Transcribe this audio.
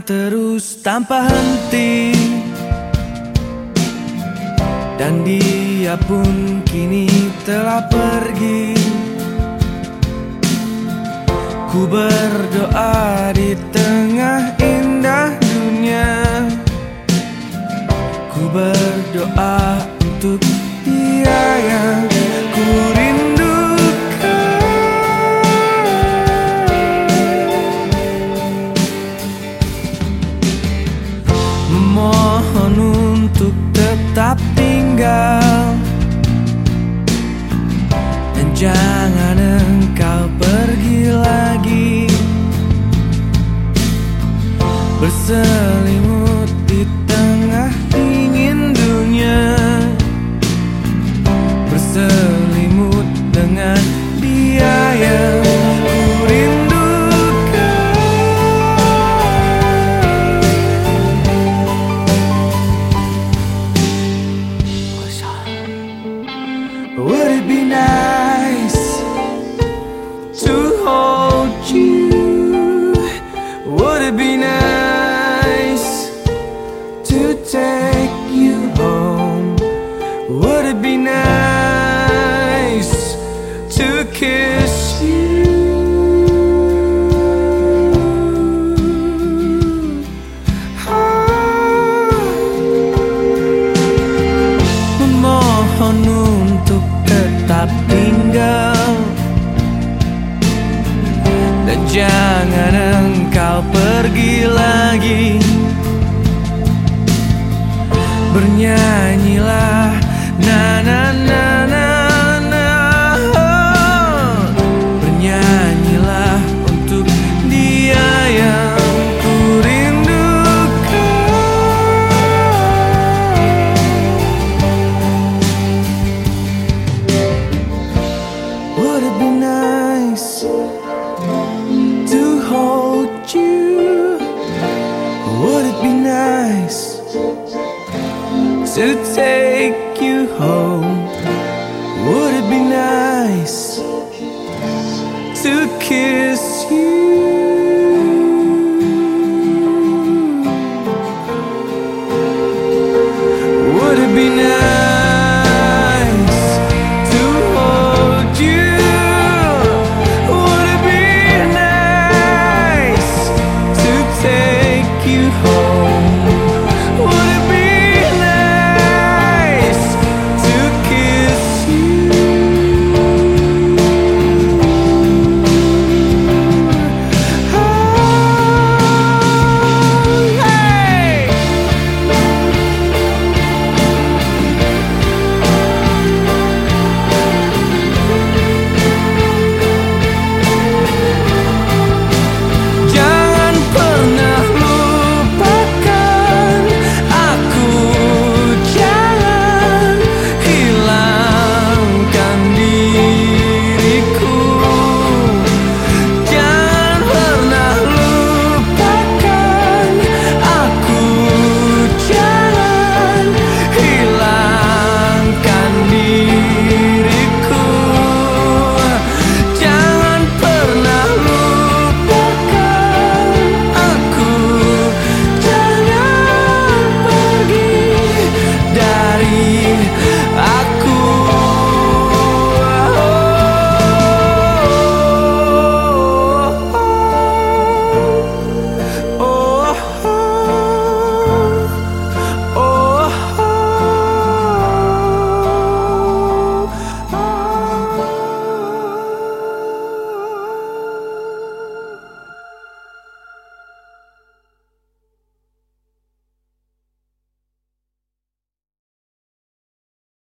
terus tanpa henti. Dan dia pun kini telah pergi. Ku berdoa di tengah indah dunia. Ku berdoa untuk tetap tinggal. Dan jangan engkau pergi lagi. Berselimut it be nice to take you home? Would it be nice to kiss you? Jangan engkau pergi lagi. Bernyanyilah na na na to take you home? Would it be nice to kiss